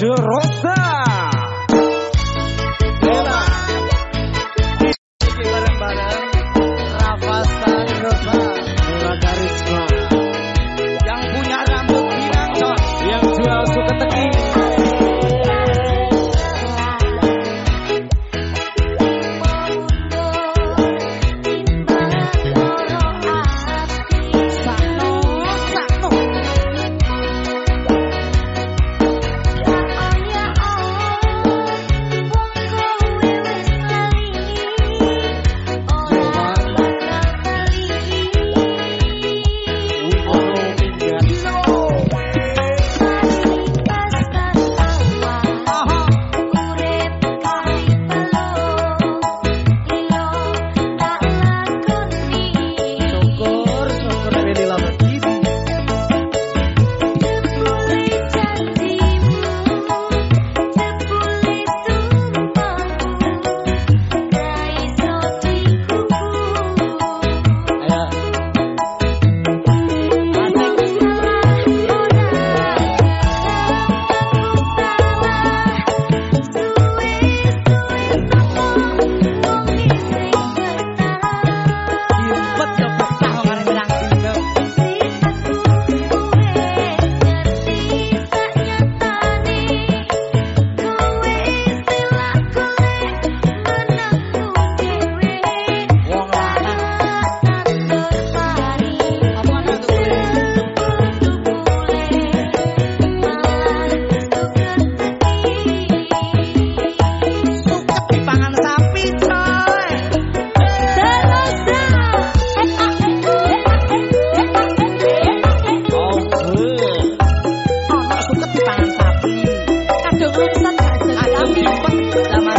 The. Ono suket